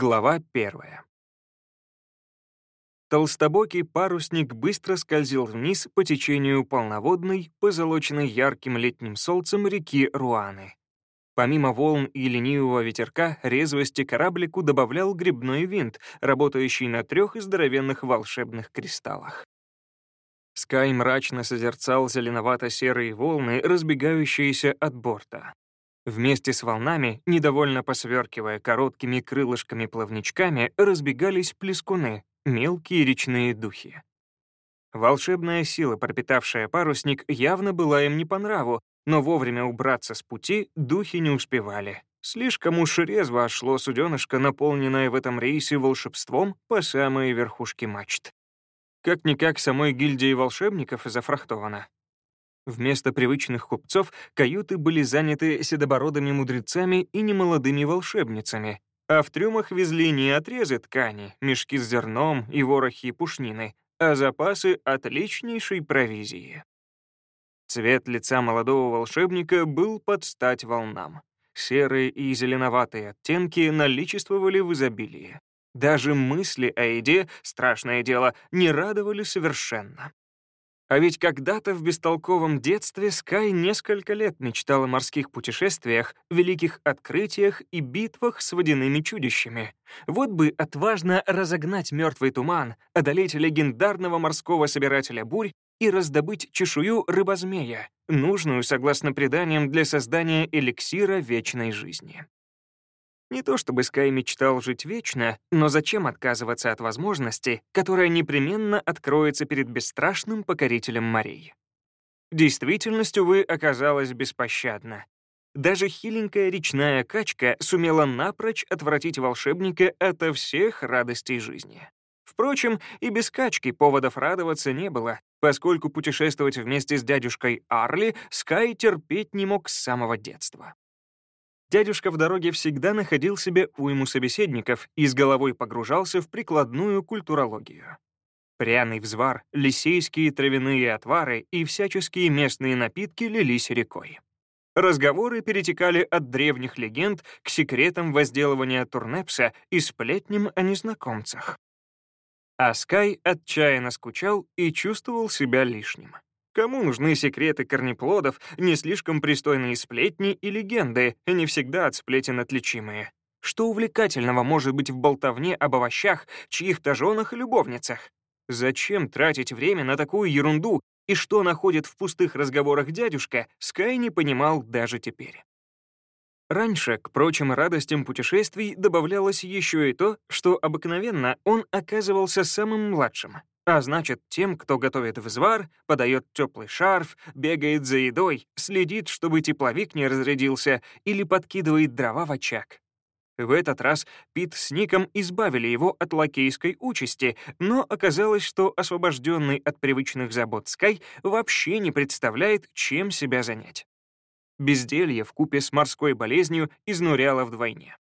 Глава первая. Толстобокий парусник быстро скользил вниз по течению полноводной, позолоченной ярким летним солнцем реки Руаны. Помимо волн и ленивого ветерка, резвости кораблику добавлял грибной винт, работающий на трех здоровенных волшебных кристаллах. Скай мрачно созерцал зеленовато-серые волны, разбегающиеся от борта. Вместе с волнами, недовольно посверкивая короткими крылышками-плавничками, разбегались плескуны, мелкие речные духи. Волшебная сила, пропитавшая парусник, явно была им не по нраву, но вовремя убраться с пути духи не успевали. Слишком уж резво шло суденышко, наполненное в этом рейсе волшебством по самые верхушки мачт. Как-никак самой гильдии волшебников зафрахтовано. Вместо привычных купцов каюты были заняты седобородыми мудрецами и немолодыми волшебницами, а в трюмах везли не отрезы ткани, мешки с зерном и ворохи пушнины, а запасы отличнейшей провизии. Цвет лица молодого волшебника был под стать волнам. Серые и зеленоватые оттенки наличествовали в изобилии. Даже мысли о еде, страшное дело, не радовали совершенно. А ведь когда-то в бестолковом детстве Скай несколько лет мечтал о морских путешествиях, великих открытиях и битвах с водяными чудищами. Вот бы отважно разогнать мертвый туман, одолеть легендарного морского собирателя бурь и раздобыть чешую рыбозмея, нужную, согласно преданиям, для создания эликсира вечной жизни. Не то чтобы Скай мечтал жить вечно, но зачем отказываться от возможности, которая непременно откроется перед бесстрашным покорителем морей? Действительность, увы, оказалась беспощадна. Даже хиленькая речная качка сумела напрочь отвратить волшебника ото всех радостей жизни. Впрочем, и без качки поводов радоваться не было, поскольку путешествовать вместе с дядюшкой Арли Скай терпеть не мог с самого детства. Дядюшка в дороге всегда находил себе уйму собеседников и с головой погружался в прикладную культурологию. Пряный взвар, лисейские травяные отвары и всяческие местные напитки лились рекой. Разговоры перетекали от древних легенд к секретам возделывания турнепса и сплетням о незнакомцах. А Скай отчаянно скучал и чувствовал себя лишним. Кому нужны секреты корнеплодов, не слишком пристойные сплетни и легенды, не всегда от сплетен отличимые? Что увлекательного может быть в болтовне об овощах, чьих-то женах и любовницах? Зачем тратить время на такую ерунду, и что находит в пустых разговорах дядюшка, Скай не понимал даже теперь. Раньше к прочим радостям путешествий добавлялось еще и то, что обыкновенно он оказывался самым младшим, а значит, тем, кто готовит взвар, подает теплый шарф, бегает за едой, следит, чтобы тепловик не разрядился или подкидывает дрова в очаг. В этот раз Пит с Ником избавили его от лакейской участи, но оказалось, что освобожденный от привычных забот Скай вообще не представляет, чем себя занять. Безделье в купе с морской болезнью изнуряло вдвойне.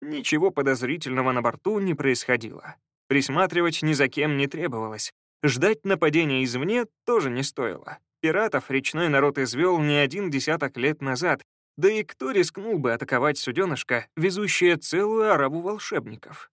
Ничего подозрительного на борту не происходило. Присматривать ни за кем не требовалось. Ждать нападения извне тоже не стоило. Пиратов речной народ извел не один десяток лет назад, да и кто рискнул бы атаковать суденышко, везущее целую арабу волшебников?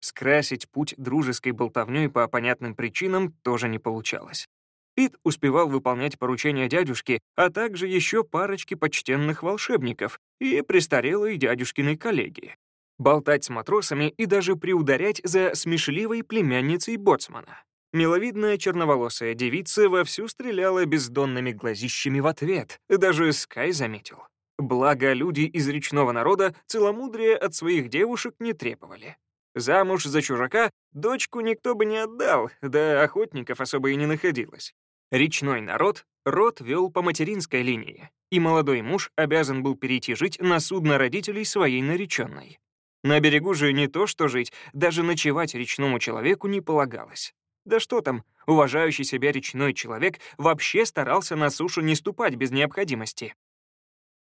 Скрасить путь дружеской болтовней по понятным причинам тоже не получалось. Пит успевал выполнять поручения дядюшки, а также еще парочки почтенных волшебников и престарелой дядюшкиной коллеги болтать с матросами и даже приударять за смешливой племянницей боцмана. Миловидная черноволосая девица вовсю стреляла бездонными глазищами в ответ, даже Скай заметил. Благо, люди из речного народа целомудрия от своих девушек не требовали. Замуж за чужака дочку никто бы не отдал, да охотников особо и не находилось. Речной народ род вел по материнской линии, и молодой муж обязан был перейти жить на судно родителей своей нареченной. На берегу же не то что жить, даже ночевать речному человеку не полагалось. Да что там, уважающий себя речной человек вообще старался на сушу не ступать без необходимости.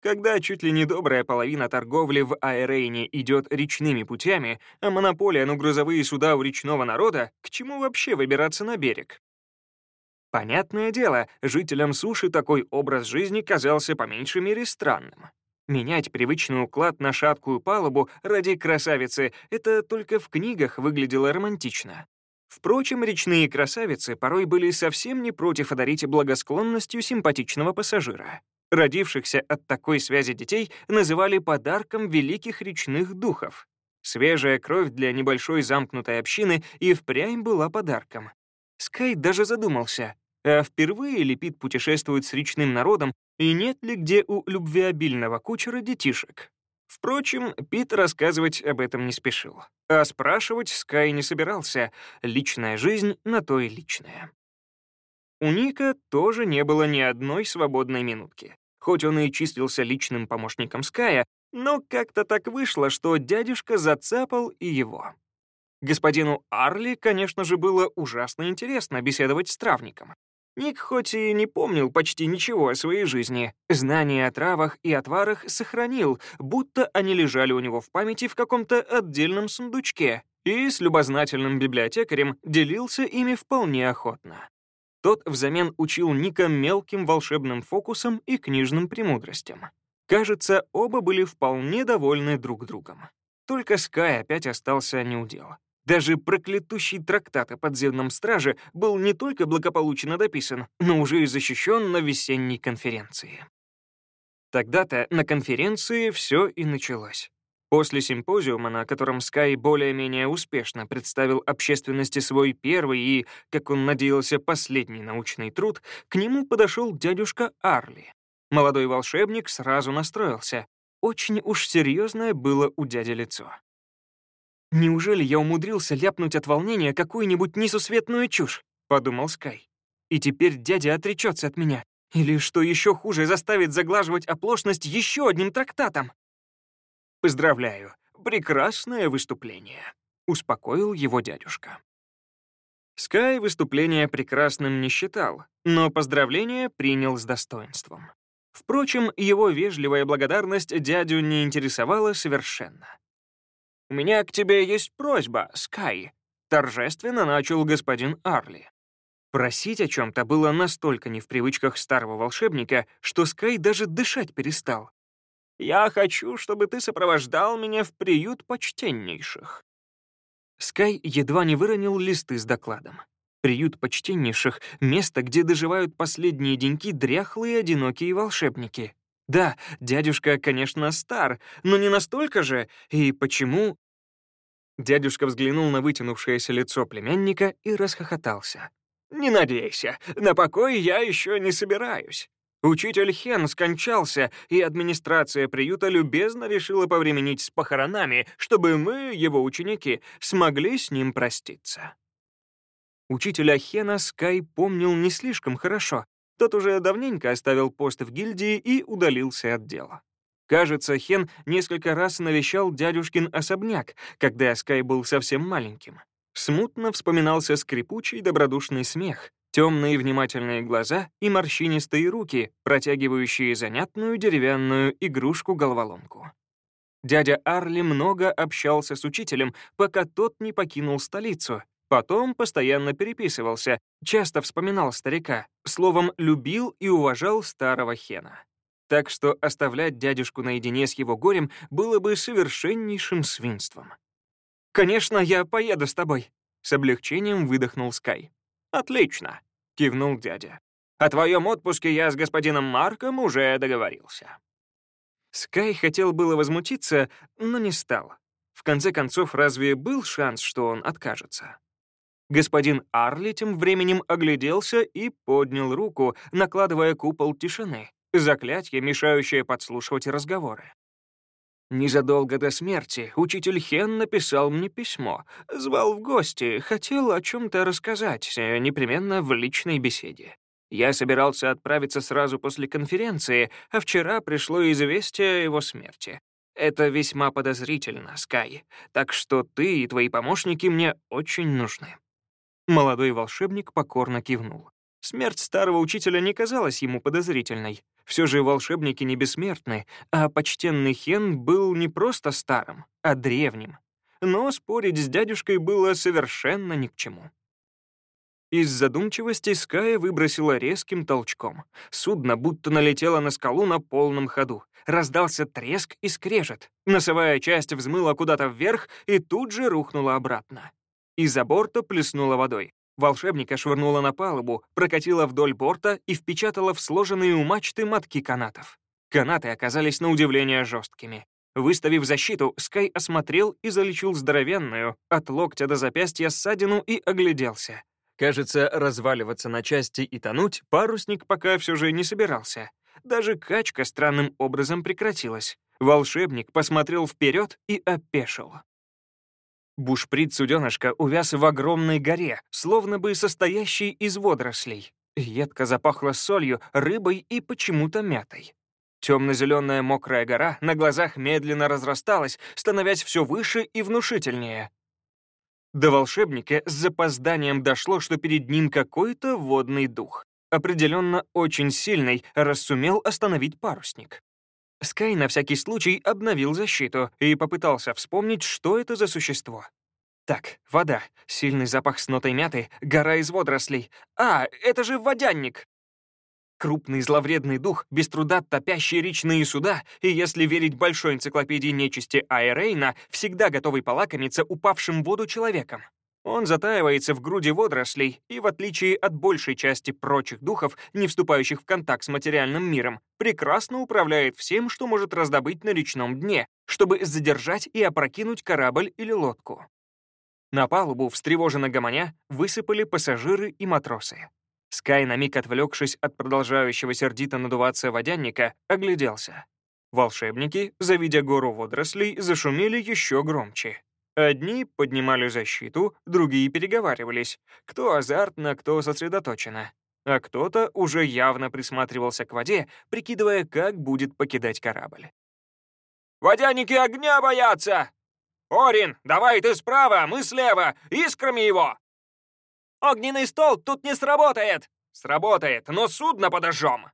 Когда чуть ли не добрая половина торговли в Аэрейне идет речными путями, а монополия на грузовые суда у речного народа, к чему вообще выбираться на берег? Понятное дело, жителям суши такой образ жизни казался по меньшей мере странным. Менять привычный уклад на шаткую палубу ради красавицы — это только в книгах выглядело романтично. Впрочем, речные красавицы порой были совсем не против одарить благосклонностью симпатичного пассажира. Родившихся от такой связи детей называли подарком великих речных духов. Свежая кровь для небольшой замкнутой общины и впрямь была подарком. Скай даже задумался, а впервые ли Пит путешествует с речным народом, и нет ли где у любвеобильного кучера детишек? Впрочем, Пит рассказывать об этом не спешил. А спрашивать Скай не собирался. Личная жизнь на то и личная. У Ника тоже не было ни одной свободной минутки. Хоть он и числился личным помощником Ская, но как-то так вышло, что дядюшка зацапал и его. Господину Арли, конечно же, было ужасно интересно беседовать с травником. Ник хоть и не помнил почти ничего о своей жизни, знания о травах и отварах сохранил, будто они лежали у него в памяти в каком-то отдельном сундучке, и с любознательным библиотекарем делился ими вполне охотно. Тот взамен учил Ника мелким волшебным фокусам и книжным премудростям. Кажется, оба были вполне довольны друг другом. Только Скай опять остался неудел. Даже проклятущий трактат о подземном страже был не только благополучно дописан, но уже и защищен на весенней конференции. Тогда-то на конференции все и началось. После симпозиума, на котором Скай более-менее успешно представил общественности свой первый и, как он надеялся, последний научный труд, к нему подошел дядюшка Арли. Молодой волшебник сразу настроился. Очень уж серьезное было у дяди лицо. «Неужели я умудрился ляпнуть от волнения какую-нибудь несусветную чушь?» — подумал Скай. «И теперь дядя отречется от меня. Или, что еще хуже, заставит заглаживать оплошность еще одним трактатом?» «Поздравляю, прекрасное выступление», — успокоил его дядюшка. Скай выступление прекрасным не считал, но поздравление принял с достоинством. Впрочем, его вежливая благодарность дядю не интересовала совершенно. «У меня к тебе есть просьба, Скай», — торжественно начал господин Арли. Просить о чем-то было настолько не в привычках старого волшебника, что Скай даже дышать перестал. Я хочу, чтобы ты сопровождал меня в приют почтеннейших». Скай едва не выронил листы с докладом. Приют почтеннейших — место, где доживают последние деньки дряхлые одинокие волшебники. Да, дядюшка, конечно, стар, но не настолько же, и почему... Дядюшка взглянул на вытянувшееся лицо племянника и расхохотался. «Не надейся, на покой я еще не собираюсь. Учитель Хен скончался, и администрация приюта любезно решила повременить с похоронами, чтобы мы, его ученики, смогли с ним проститься. Учителя Хена Скай помнил не слишком хорошо. Тот уже давненько оставил пост в гильдии и удалился от дела. Кажется, Хен несколько раз навещал дядюшкин особняк, когда Скай был совсем маленьким. Смутно вспоминался скрипучий добродушный смех, темные внимательные глаза и морщинистые руки, протягивающие занятную деревянную игрушку-головоломку. Дядя Арли много общался с учителем, пока тот не покинул столицу. Потом постоянно переписывался, часто вспоминал старика, словом, любил и уважал старого Хена. Так что оставлять дядюшку наедине с его горем было бы совершеннейшим свинством. «Конечно, я поеду с тобой», — с облегчением выдохнул Скай. «Отлично кивнул дядя. «О твоем отпуске я с господином Марком уже договорился». Скай хотел было возмутиться, но не стал. В конце концов, разве был шанс, что он откажется? Господин Арли тем временем огляделся и поднял руку, накладывая купол тишины, заклятие, мешающее подслушивать разговоры. Незадолго до смерти учитель Хен написал мне письмо, звал в гости, хотел о чем-то рассказать, э, непременно в личной беседе. Я собирался отправиться сразу после конференции, а вчера пришло известие о его смерти. Это весьма подозрительно, Скай, так что ты и твои помощники мне очень нужны». Молодой волшебник покорно кивнул. Смерть старого учителя не казалась ему подозрительной. Все же волшебники не бессмертны, а почтенный Хен был не просто старым, а древним. Но спорить с дядюшкой было совершенно ни к чему. Из задумчивости Ская выбросила резким толчком. Судно будто налетело на скалу на полном ходу. раздался треск и скрежет. Носовая часть взмыла куда-то вверх и тут же рухнула обратно. Из-за борта плеснула водой. Волшебника швырнула на палубу, прокатила вдоль борта и впечатала в сложенные у мачты мотки канатов. Канаты оказались на удивление жесткими. Выставив защиту, Скай осмотрел и залечил здоровенную, от локтя до запястья ссадину и огляделся. Кажется, разваливаться на части и тонуть парусник пока все же не собирался. Даже качка странным образом прекратилась. Волшебник посмотрел вперед и опешил. Бушприт суденышка увяз в огромной горе, словно бы состоящей из водорослей. Едко запахло солью, рыбой и почему-то мятой. Темно-зеленая мокрая гора на глазах медленно разрасталась, становясь все выше и внушительнее. До волшебника с запозданием дошло, что перед ним какой-то водный дух. Определенно очень сильный, раз сумел остановить парусник. Скай на всякий случай обновил защиту и попытался вспомнить, что это за существо. Так, вода, сильный запах с нотой мяты, гора из водорослей. А, это же водянник! Крупный зловредный дух, без труда топящий речные суда, и, если верить большой энциклопедии нечисти Айрейна, всегда готовый полакомиться упавшим в воду человеком. Он затаивается в груди водорослей и, в отличие от большей части прочих духов, не вступающих в контакт с материальным миром, прекрасно управляет всем, что может раздобыть на речном дне, чтобы задержать и опрокинуть корабль или лодку. На палубу, встревоженно гомоня, высыпали пассажиры и матросы. Скай, на миг отвлекшись от продолжающего сердито надуваться водяника, огляделся. Волшебники, завидя гору водорослей, зашумели еще громче. Одни поднимали защиту, другие переговаривались. Кто азартно, кто сосредоточенно. А кто-то уже явно присматривался к воде, прикидывая, как будет покидать корабль. «Водяники огня боятся! Орин, давай ты справа, мы слева, искрами его!» Огненный стол тут не сработает!» «Сработает, но судно подожжем!»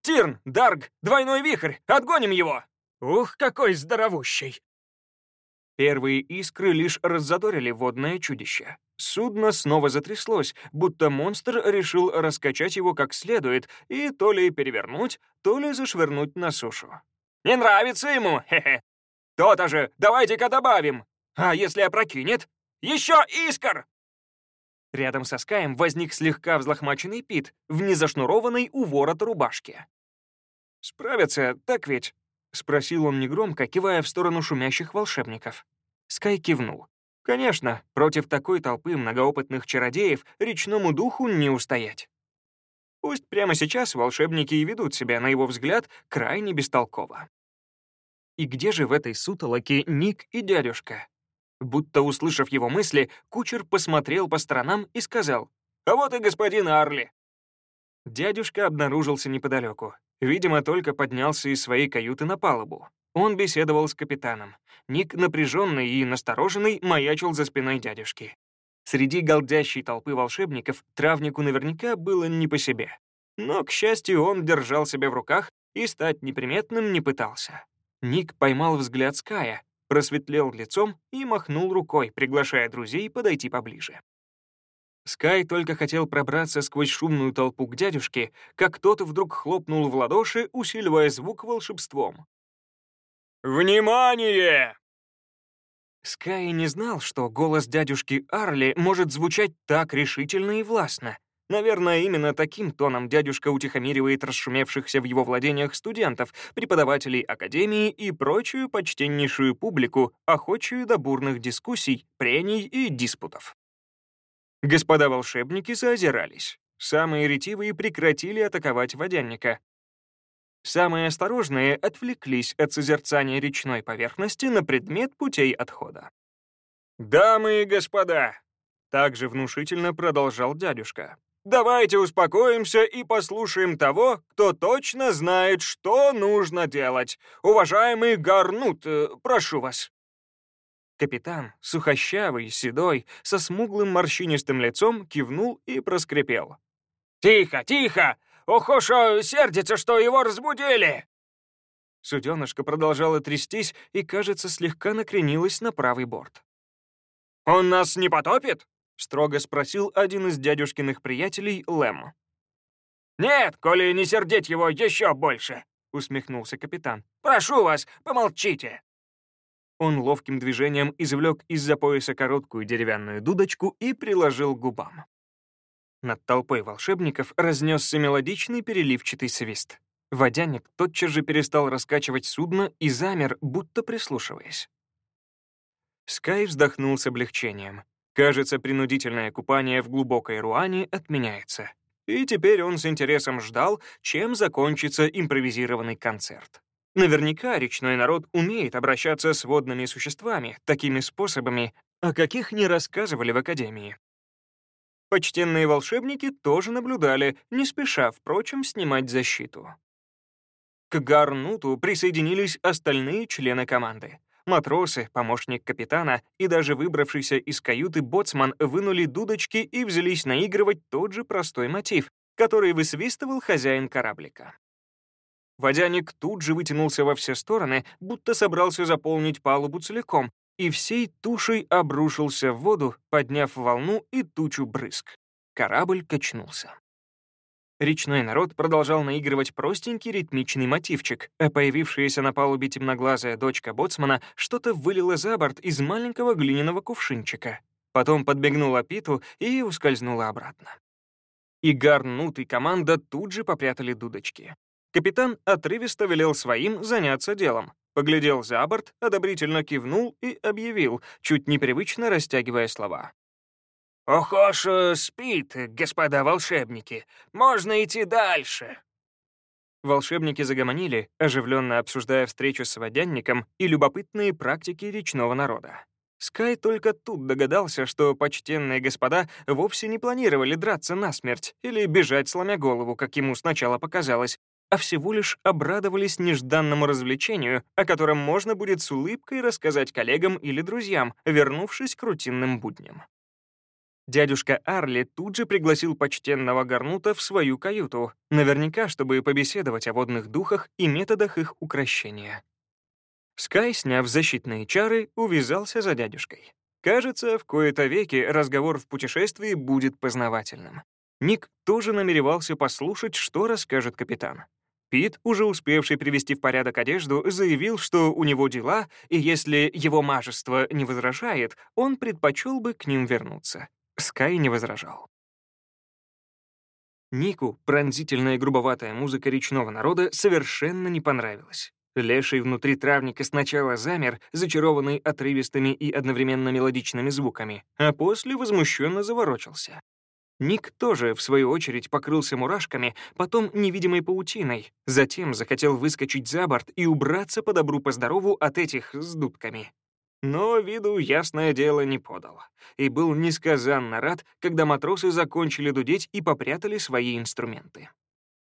«Тирн, Дарг, двойной вихрь, отгоним его!» «Ух, какой здоровущий!» Первые искры лишь раззадорили водное чудище. Судно снова затряслось, будто монстр решил раскачать его как следует и то ли перевернуть, то ли зашвырнуть на сушу. «Не нравится ему, хе-хе! То-то же, давайте-ка добавим! А если опрокинет? Еще искр!» Рядом со Скаем возник слегка взлохмаченный Пит в незашнурованной у ворота рубашке. «Справятся, так ведь?» — спросил он негромко, кивая в сторону шумящих волшебников. Скай кивнул. «Конечно, против такой толпы многоопытных чародеев речному духу не устоять. Пусть прямо сейчас волшебники и ведут себя, на его взгляд, крайне бестолково. И где же в этой сутолоке Ник и дядюшка? Будто услышав его мысли, кучер посмотрел по сторонам и сказал, «А вот и господин Арли». Дядюшка обнаружился неподалеку. Видимо, только поднялся из своей каюты на палубу. Он беседовал с капитаном. Ник, напряженный и настороженный, маячил за спиной дядюшки. Среди голдящей толпы волшебников травнику наверняка было не по себе. Но, к счастью, он держал себя в руках и стать неприметным не пытался. Ник поймал взгляд Ская, просветлел лицом и махнул рукой, приглашая друзей подойти поближе. Скай только хотел пробраться сквозь шумную толпу к дядюшке, как тот вдруг хлопнул в ладоши, усиливая звук волшебством. «Внимание!» Скай не знал, что голос дядюшки Арли может звучать так решительно и властно, Наверное, именно таким тоном дядюшка утихомиривает расшумевшихся в его владениях студентов, преподавателей академии и прочую почтеннейшую публику, охочую до бурных дискуссий, прений и диспутов. Господа волшебники заозирались. Самые ретивые прекратили атаковать водянника. Самые осторожные отвлеклись от созерцания речной поверхности на предмет путей отхода. «Дамы и господа!» — также внушительно продолжал дядюшка. Давайте успокоимся и послушаем того, кто точно знает, что нужно делать. Уважаемый Гарнут, э, прошу вас». Капитан, сухощавый, седой, со смуглым морщинистым лицом, кивнул и проскрипел. «Тихо, тихо! Охошо сердится, что его разбудили!» Суденышко продолжало трястись и, кажется, слегка накренилось на правый борт. «Он нас не потопит?» — строго спросил один из дядюшкиных приятелей Лэм. «Нет, коли не сердить его еще больше. — усмехнулся капитан. «Прошу вас, помолчите!» Он ловким движением извлек из-за пояса короткую деревянную дудочку и приложил к губам. Над толпой волшебников разнесся мелодичный переливчатый свист. Водяник тотчас же перестал раскачивать судно и замер, будто прислушиваясь. Скай вздохнул с облегчением. Кажется, принудительное купание в глубокой руане отменяется. И теперь он с интересом ждал, чем закончится импровизированный концерт. Наверняка речной народ умеет обращаться с водными существами такими способами, о каких не рассказывали в Академии. Почтенные волшебники тоже наблюдали, не спеша, впрочем, снимать защиту. К Гарнуту присоединились остальные члены команды. Матросы, помощник капитана и даже выбравшийся из каюты боцман вынули дудочки и взялись наигрывать тот же простой мотив, который высвистывал хозяин кораблика. Водяник тут же вытянулся во все стороны, будто собрался заполнить палубу целиком, и всей тушей обрушился в воду, подняв волну и тучу брызг. Корабль качнулся. Речной народ продолжал наигрывать простенький ритмичный мотивчик, а появившаяся на палубе темноглазая дочка боцмана что-то вылила за борт из маленького глиняного кувшинчика. Потом подбегнула Питу и ускользнула обратно. И Гарнут и команда тут же попрятали дудочки. Капитан отрывисто велел своим заняться делом. Поглядел за борт, одобрительно кивнул и объявил, чуть непривычно растягивая слова. «Охоша спит, господа волшебники. Можно идти дальше». Волшебники загомонили, оживленно обсуждая встречу с водянником и любопытные практики речного народа. Скай только тут догадался, что почтенные господа вовсе не планировали драться насмерть или бежать, сломя голову, как ему сначала показалось, а всего лишь обрадовались нежданному развлечению, о котором можно будет с улыбкой рассказать коллегам или друзьям, вернувшись к рутинным будням. Дядюшка Арли тут же пригласил почтенного Гарнута в свою каюту, наверняка, чтобы побеседовать о водных духах и методах их укрощения. Скай, сняв защитные чары, увязался за дядюшкой. Кажется, в кои-то веки разговор в путешествии будет познавательным. Ник тоже намеревался послушать, что расскажет капитан. Пит, уже успевший привести в порядок одежду, заявил, что у него дела, и если его мажество не возражает, он предпочел бы к ним вернуться. Скай не возражал. Нику пронзительная и грубоватая музыка речного народа совершенно не понравилась. Леший внутри травника сначала замер, зачарованный отрывистыми и одновременно мелодичными звуками, а после возмущенно заворочился. Ник тоже, в свою очередь, покрылся мурашками, потом невидимой паутиной, затем захотел выскочить за борт и убраться по добру-поздорову от этих с дудками но виду, ясное дело, не подал. И был несказанно рад, когда матросы закончили дудеть и попрятали свои инструменты.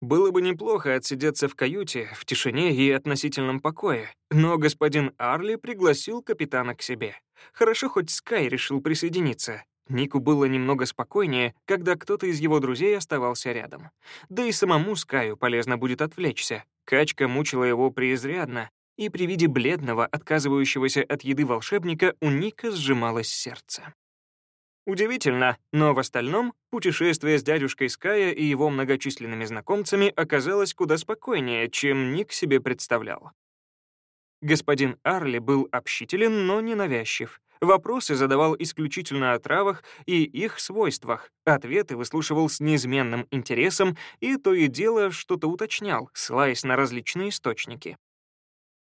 Было бы неплохо отсидеться в каюте, в тишине и относительном покое, но господин Арли пригласил капитана к себе. Хорошо, хоть Скай решил присоединиться. Нику было немного спокойнее, когда кто-то из его друзей оставался рядом. Да и самому Скаю полезно будет отвлечься. Качка мучила его преизрядно, и при виде бледного, отказывающегося от еды волшебника у Ника сжималось сердце. Удивительно, но в остальном путешествие с дядюшкой Ская и его многочисленными знакомцами оказалось куда спокойнее, чем Ник себе представлял. Господин Арли был общителен, но не навязчив. Вопросы задавал исключительно о травах и их свойствах, ответы выслушивал с неизменным интересом и то и дело что-то уточнял, ссылаясь на различные источники.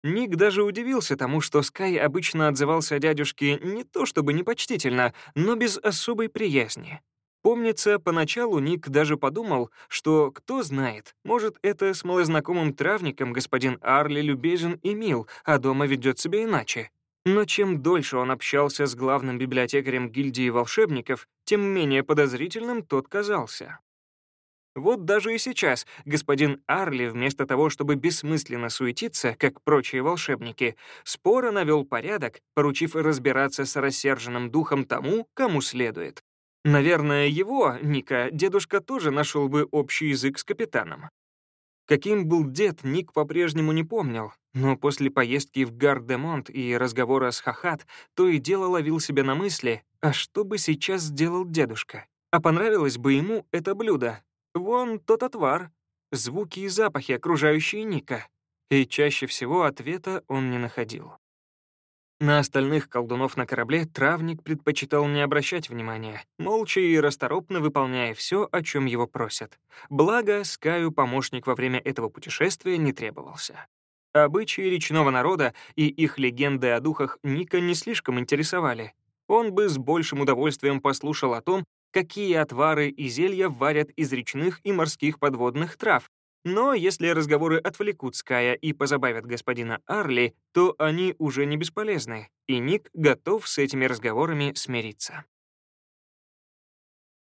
Ник даже удивился тому, что Скай обычно отзывался о дядюшке не то чтобы непочтительно, но без особой приязни. Помнится, поначалу Ник даже подумал, что, кто знает, может, это с малознакомым травником господин Арли любезен и мил, а дома ведет себя иначе. Но чем дольше он общался с главным библиотекарем гильдии волшебников, тем менее подозрительным тот казался. Вот даже и сейчас господин Арли, вместо того, чтобы бессмысленно суетиться, как прочие волшебники, споро навел порядок, поручив разбираться с рассерженным духом тому, кому следует. Наверное, его, Ника, дедушка тоже нашел бы общий язык с капитаном. Каким был дед, Ник по-прежнему не помнил, но после поездки в Гардемонт и разговора с Хахат то и дело ловил себя на мысли, а что бы сейчас сделал дедушка? А понравилось бы ему это блюдо, Вон тот отвар, звуки и запахи, окружающие Ника. и чаще всего ответа он не находил. На остальных колдунов на корабле травник предпочитал не обращать внимания, молча и расторопно выполняя все, о чем его просят. Благо, Скаю помощник во время этого путешествия не требовался. Обычаи речного народа и их легенды о духах Ника не слишком интересовали. Он бы с большим удовольствием послушал о том, какие отвары и зелья варят из речных и морских подводных трав, но если разговоры отвлекут Ская и позабавят господина Арли, то они уже не бесполезны, и Ник готов с этими разговорами смириться.